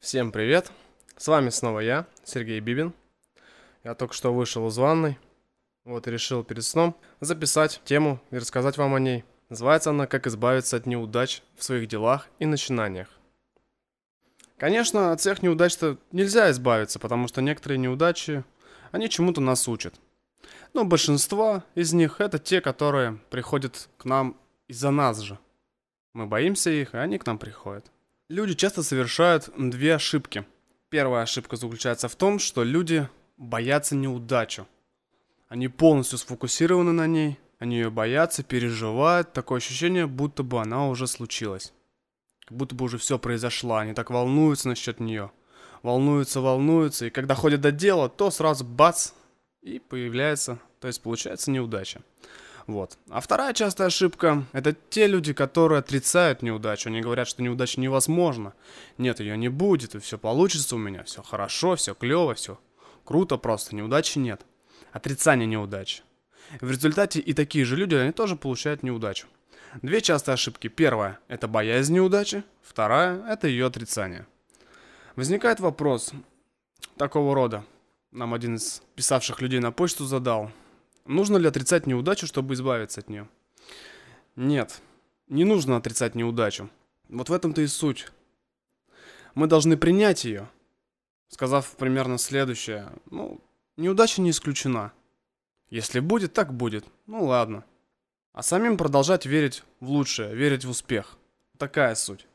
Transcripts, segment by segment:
Всем привет! С вами снова я, Сергей Бибин. Я только что вышел из ванной, вот и решил перед сном записать тему и рассказать вам о ней. Называется она «Как избавиться от неудач в своих делах и начинаниях». Конечно, от всех неудач-то нельзя избавиться, потому что некоторые неудачи, они чему-то нас учат. Но большинство из них это те, которые приходят к нам из-за нас же. Мы боимся их, и они к нам приходят. Люди часто совершают две ошибки. Первая ошибка заключается в том, что люди боятся неудачу. Они полностью сфокусированы на ней, они ее боятся, переживают, такое ощущение, будто бы она уже случилась. Как будто бы уже все произошло, они так волнуются насчет нее. Волнуются, волнуются, и когда ходят до дела, то сразу бац, и появляется, то есть получается неудача. Вот. А вторая частая ошибка – это те люди, которые отрицают неудачу. Они говорят, что неудача невозможна. Нет, ее не будет, и все получится у меня, все хорошо, все клево, все круто просто, неудачи нет. Отрицание неудачи. В результате и такие же люди, они тоже получают неудачу. Две частые ошибки. Первая – это боязнь неудачи. Вторая – это ее отрицание. Возникает вопрос такого рода. Нам один из писавших людей на почту задал – Нужно ли отрицать неудачу, чтобы избавиться от нее? Нет, не нужно отрицать неудачу. Вот в этом-то и суть. Мы должны принять ее, сказав примерно следующее. Ну, неудача не исключена. Если будет, так будет. Ну ладно. А самим продолжать верить в лучшее, верить в успех. Такая суть.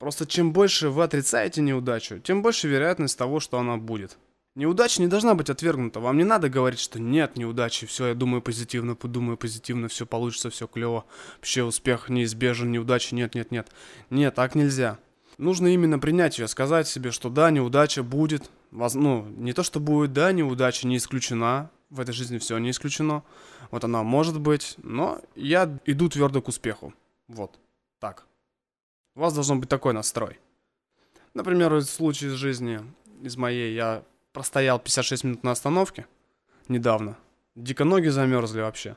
Просто чем больше вы отрицаете неудачу, тем больше вероятность того, что она будет. Неудача не должна быть отвергнута. Вам не надо говорить, что нет неудачи, все, я думаю позитивно, подумаю позитивно, все получится, все клево. Вообще успех неизбежен, неудачи нет, нет, нет. Нет, так нельзя. Нужно именно принять ее, сказать себе, что да, неудача будет. Воз... Ну, не то, что будет, да, неудача не исключена. В этой жизни все не исключено. Вот она может быть, но я иду твердо к успеху. Вот, так. У вас должен быть такой настрой. Например, в случае из жизни, из моей, я простоял 56 минут на остановке недавно. Дико ноги замерзли вообще.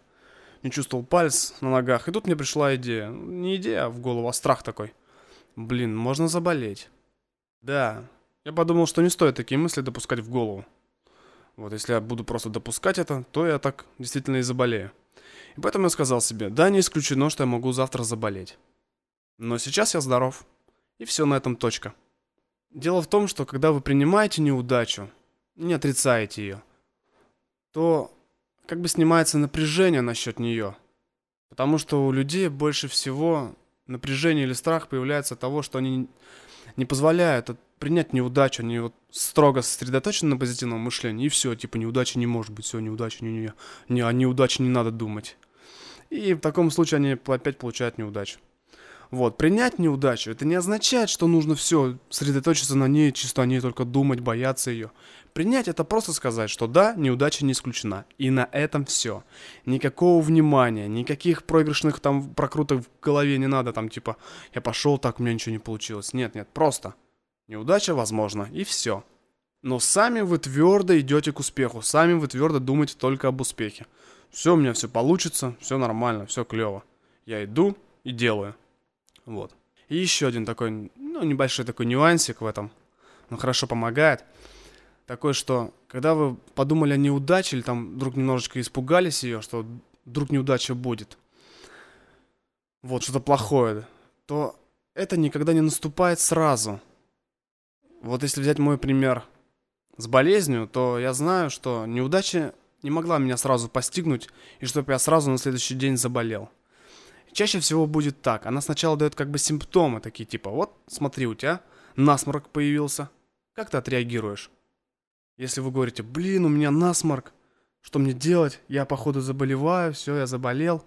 Не чувствовал пальц на ногах. И тут мне пришла идея. Не идея, а в голову, а страх такой. Блин, можно заболеть. Да, я подумал, что не стоит такие мысли допускать в голову. Вот, если я буду просто допускать это, то я так действительно и заболею. И поэтому я сказал себе, да, не исключено, что я могу завтра заболеть. Но сейчас я здоров. И все на этом точка. Дело в том, что когда вы принимаете неудачу, не отрицаете ее, то как бы снимается напряжение насчет нее. Потому что у людей больше всего напряжение или страх появляется от того, что они не позволяют принять неудачу, они вот строго сосредоточены на позитивном мышлении, и все, типа неудачи не может быть, все, неудачи, не, не, не, о неудаче не надо думать. И в таком случае они опять получают неудачу. Вот, принять неудачу, это не означает, что нужно все, сосредоточиться на ней, чисто о ней только думать, бояться ее. Принять это просто сказать, что да, неудача не исключена. И на этом все. Никакого внимания, никаких проигрышных там прокруток в голове не надо, там типа, я пошел, так у меня ничего не получилось. Нет, нет, просто. Неудача возможно, и все. Но сами вы твердо идете к успеху, сами вы твердо думаете только об успехе. Все, у меня все получится, все нормально, все клево. Я иду и делаю. Вот. И еще один такой, ну, небольшой такой нюансик в этом. Он хорошо помогает. Такой, что когда вы подумали о неудаче или там вдруг немножечко испугались ее, что вдруг неудача будет, вот, что-то плохое, то это никогда не наступает сразу. Вот если взять мой пример с болезнью, то я знаю, что неудача не могла меня сразу постигнуть, и чтобы я сразу на следующий день заболел. Чаще всего будет так. Она сначала дает как бы симптомы, такие типа, вот, смотри, у тебя насморк появился. Как ты отреагируешь? Если вы говорите, блин, у меня насморк, что мне делать? Я, походу, заболеваю, все, я заболел.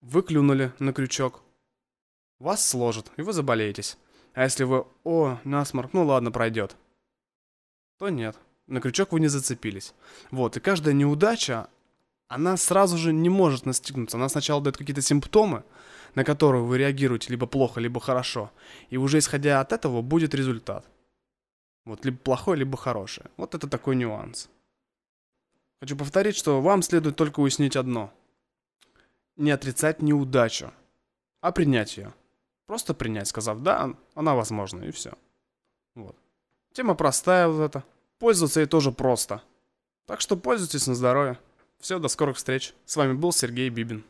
Вы клюнули на крючок. Вас сложит, и вы заболеетесь. А если вы, о, насморк, ну ладно, пройдет, то нет. На крючок вы не зацепились. Вот, и каждая неудача, она сразу же не может настигнуться. Она сначала дает какие-то симптомы, на которые вы реагируете либо плохо, либо хорошо. И уже исходя от этого будет результат. Вот, либо плохой, либо хороший. Вот это такой нюанс. Хочу повторить, что вам следует только уяснить одно. Не отрицать неудачу, а принять ее. Просто принять, сказав «да, она возможна» и все. Вот. Тема простая вот эта. Пользоваться ей тоже просто. Так что пользуйтесь на здоровье. Все, до скорых встреч. С вами был Сергей Бибин.